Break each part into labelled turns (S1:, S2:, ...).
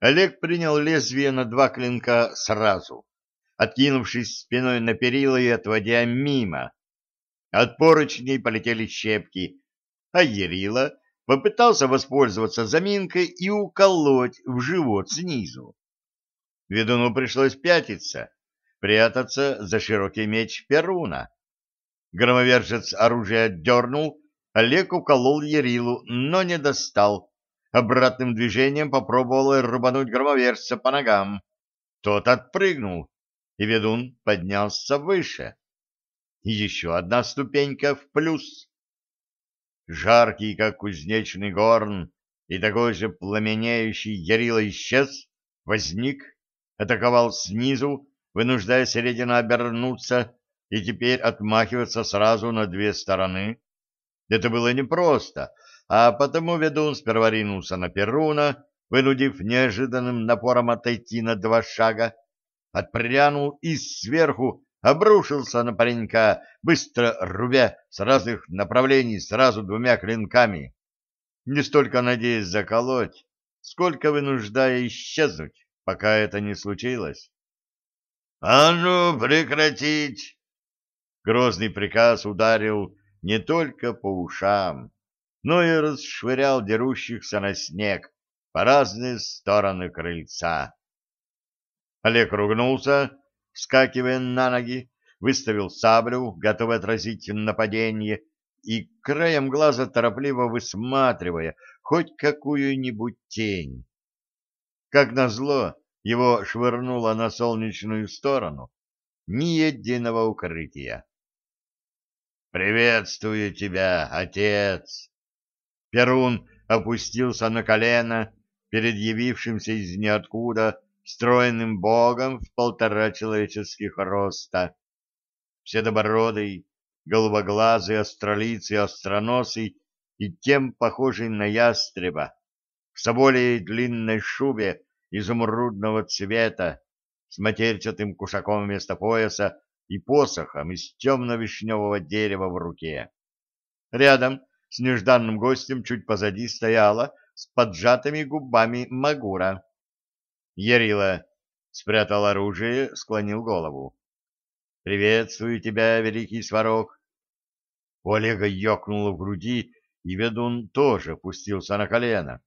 S1: Олег принял лезвие на два клинка сразу, откинувшись спиной на перила и отводя мимо. От поручней полетели щепки, а Ярила попытался воспользоваться заминкой и уколоть в живот снизу. Ведуну пришлось пятиться, прятаться за широкий меч Перуна. Громовержец оружие отдернул, Олег уколол Ярилу, но не достал. Обратным движением попробовал рубануть громовержца по ногам. Тот отпрыгнул, и ведун поднялся выше. Еще одна ступенька в плюс. Жаркий, как кузнечный горн, и такой же пламенеющий Ярила исчез, возник, атаковал снизу, вынуждая Середина обернуться и теперь отмахиваться сразу на две стороны. Это было непросто, а потому ведун сперва ринулся на Перуна, вынудив неожиданным напором отойти на два шага, отпрянул и сверху обрушился на паренька, быстро рубя с разных направлений сразу двумя клинками, не столько надеясь заколоть, сколько вынуждая исчезнуть, пока это не случилось. — А ну, прекратить! Грозный приказ ударил не только по ушам, но и расшвырял дерущихся на снег по разные стороны крыльца. Олег ругнулся, вскакивая на ноги, выставил саблю, готовый отразить нападение, и краем глаза торопливо высматривая хоть какую-нибудь тень. Как назло, его швырнуло на солнечную сторону, ни единого укрытия. «Приветствую тебя, отец!» Перун опустился на колено перед явившимся из ниоткуда стройным богом в полтора человеческих роста. Седобородый, голубоглазый, остролицый, остроносый и тем похожий на ястреба, в соболей длинной шубе изумрудного цвета, с матерчатым кушаком вместо пояса и посохом из темно-вишневого дерева в руке. Рядом с нежданным гостем чуть позади стояла с поджатыми губами Магура. Ярила спрятал оружие, склонил голову. — Приветствую тебя, великий сварог. У Олега ёкнуло в груди, и ведун тоже пустился на колено.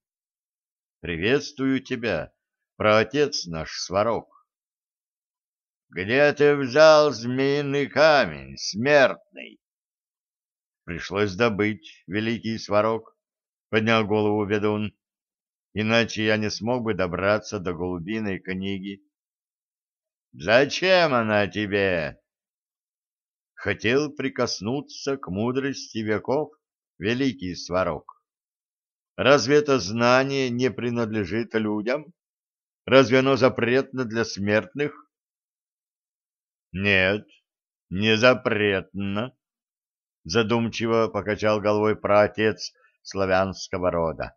S1: — Приветствую тебя, праотец наш сварог. — Где ты взял змеиный камень, смертный? — Пришлось добыть, великий сварог, — поднял голову ведун иначе я не смог бы добраться до голубиной книги. «Зачем она тебе?» Хотел прикоснуться к мудрости веков, великий сварог. Разве это знание не принадлежит людям? Разве оно запретно для смертных? Нет, не запретно, задумчиво покачал головой праотец славянского рода.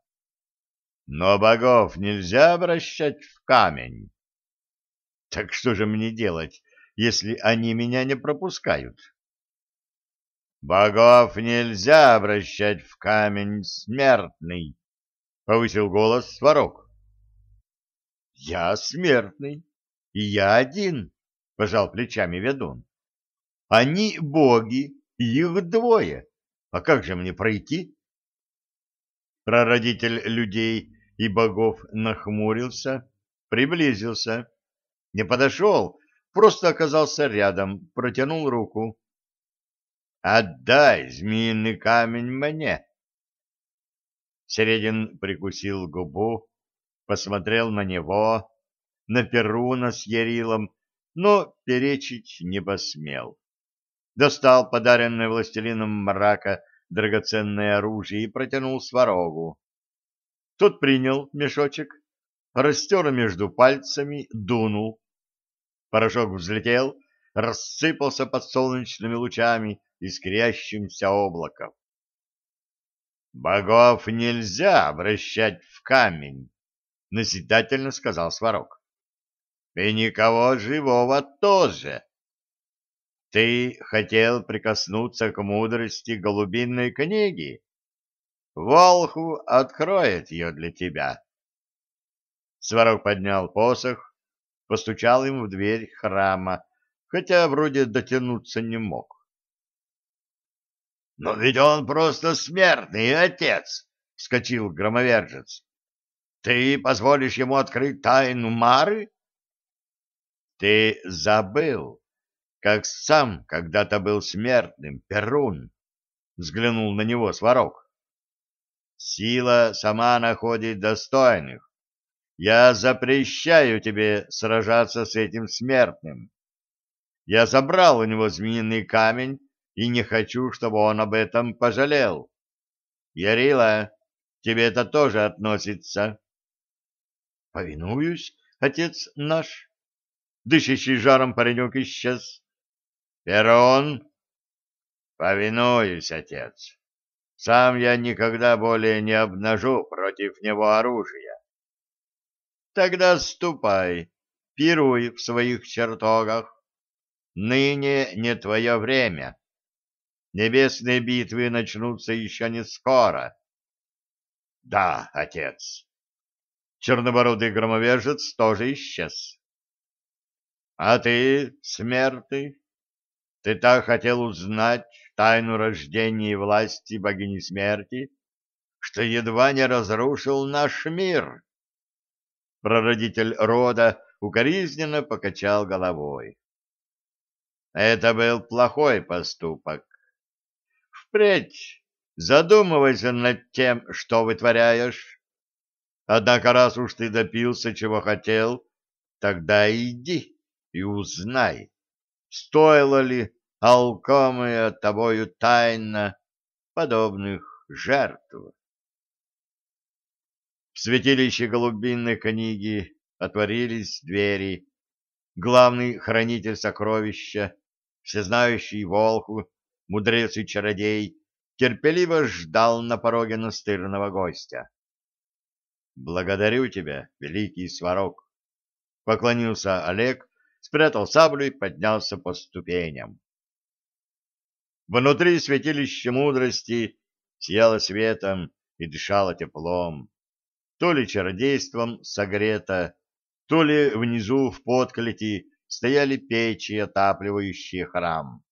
S1: Но богов нельзя обращать в камень. Так что же мне делать, если они меня не пропускают? Богов нельзя обращать в камень смертный, повысил голос Сварог. Я смертный, и я один, пожал плечами ведун. Они боги, их двое. А как же мне пройти? Прародитель людей и богов нахмурился, приблизился. Не подошел, просто оказался рядом, протянул руку. «Отдай змеиный камень мне!» Середин прикусил губу, посмотрел на него, на Перуна с Ярилом, но перечить не посмел. Достал подаренное властелином мрака драгоценное оружие и протянул сварогу. Тот принял мешочек, растер между пальцами, дунул. Порошок взлетел, рассыпался под солнечными лучами искрящимся облаком. «Богов нельзя обращать в камень», — назидательно сказал Сварог. «И никого живого тоже. Ты хотел прикоснуться к мудрости голубиной книги?» Волху откроет ее для тебя. Сварог поднял посох, постучал им в дверь храма, хотя вроде дотянуться не мог. — Но ведь он просто смертный, отец! — вскочил громовержец. — Ты позволишь ему открыть тайну Мары? — Ты забыл, как сам когда-то был смертным, Перун, — взглянул на него Сварог. — Сила сама находит достойных. Я запрещаю тебе сражаться с этим смертным. Я забрал у него змеиный камень и не хочу, чтобы он об этом пожалел. Ярила, тебе это тоже относится. — Повинуюсь, отец наш. Дышащий жаром паренек исчез. — Перон! — Повинуюсь, отец. Сам я никогда более не обнажу против него оружия. — Тогда ступай, пируй в своих чертогах. Ныне не твое время. Небесные битвы начнутся еще не скоро. — Да, отец. Чернобородый громовержец тоже исчез. — А ты, смертный, ты так хотел узнать тайну рождения и власти богини смерти, что едва не разрушил наш мир. Прародитель рода укоризненно покачал головой. Это был плохой поступок. Впредь задумывайся над тем, что вытворяешь. Однако раз уж ты допился, чего хотел, тогда иди и узнай, стоило ли алкомая тобою тайна подобных жертв. В святилище голубинной книги отворились двери. Главный хранитель сокровища, всезнающий волху, мудрец и чародей, терпеливо ждал на пороге настырного гостя. «Благодарю тебя, великий сварог!» — поклонился Олег, спрятал саблю и поднялся по ступеням. Внутри святилище мудрости сияло светом и дышало теплом. То ли чародейством согрето, то ли внизу в подклети стояли печи, отапливающие храм.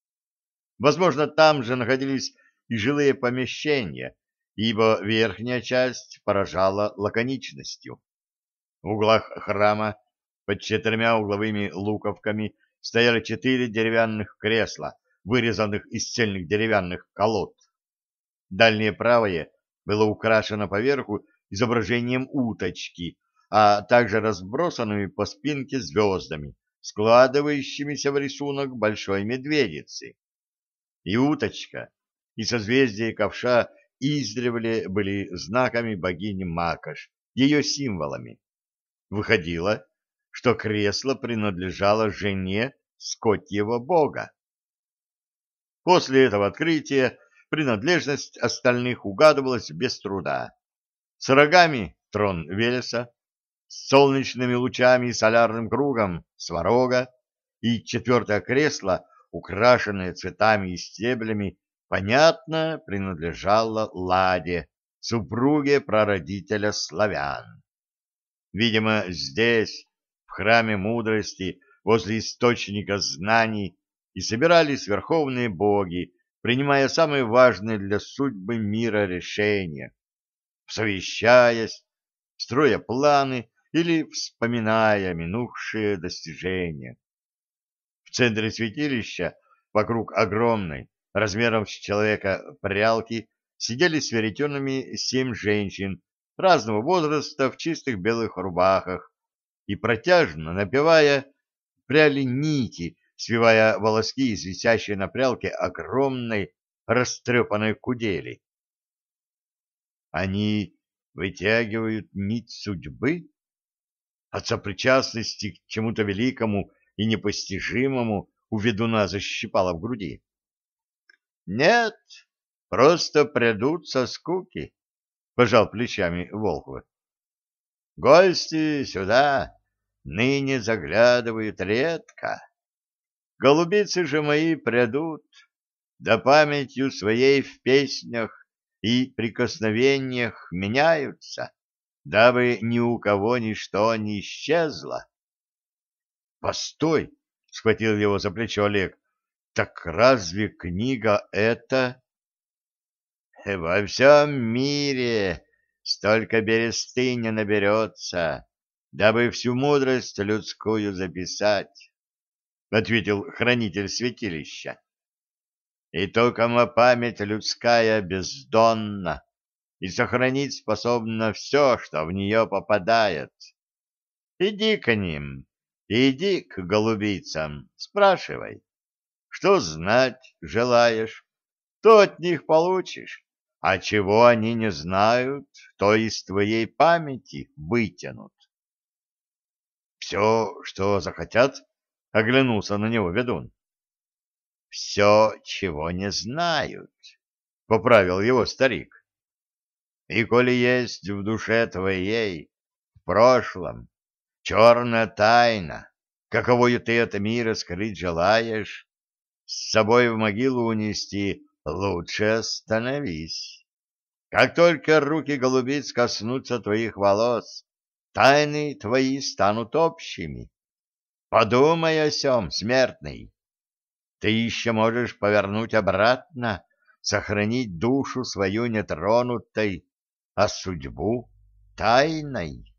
S1: Возможно, там же находились и жилые помещения, ибо верхняя часть поражала лаконичностью. В углах храма под четырьмя угловыми луковками стояли четыре деревянных кресла, вырезанных из цельных деревянных колод. Дальнее правое было украшено поверху изображением уточки, а также разбросанными по спинке звездами, складывающимися в рисунок большой медведицы и уточка, и созвездие ковша издревле были знаками богини Макаш, ее символами. Выходило, что кресло принадлежало жене скотьего бога. После этого открытия принадлежность остальных угадывалась без труда. С рогами — трон Велеса, с солнечными лучами и солярным кругом — Сварога, и четвертое кресло украшенная цветами и стеблями, понятно, принадлежала Ладе, супруге прародителя славян. Видимо, здесь, в храме мудрости, возле источника знаний, и собирались верховные боги, принимая самые важные для судьбы мира решения, совещаясь, строя планы или вспоминая минувшие достижения. Центре святилища, вокруг огромной, размером с человека прялки, сидели с веретенами семь женщин разного возраста в чистых белых рубахах и, протяжно напевая, пряли нити, свивая волоски из висящей на прялке огромной растрепанной кудели. Они вытягивают нить судьбы от сопричастности к чему-то великому и непостижимому у ведуна защипало в груди. — Нет, просто придут со скуки, — пожал плечами Волхва. — Гости сюда ныне заглядывают редко. Голубицы же мои придут, да памятью своей в песнях и прикосновениях меняются, дабы ни у кого ничто не исчезло. — Постой! — схватил его за плечо Олег. — Так разве книга это... — Во всем мире столько бересты не наберется, дабы всю мудрость людскую записать, — ответил хранитель святилища. — И только память людская бездонна, и сохранить способна все, что в нее попадает. Иди к ним, иди к голубицам, спрашивай, что знать желаешь, то от них получишь, а чего они не знают, то из твоей памяти вытянут. Все, что захотят, — оглянулся на него ведун. Все, чего не знают, — поправил его старик. И коли есть в душе твоей, в прошлом, черная тайна, каковою ты от мира скрыть желаешь, с собой в могилу унести, лучше остановись. Как только руки голубиц коснутся твоих волос, тайны твои станут общими. Подумай о сем, смертный. Ты еще можешь повернуть обратно, сохранить душу свою нетронутой, а судьбу — тайной.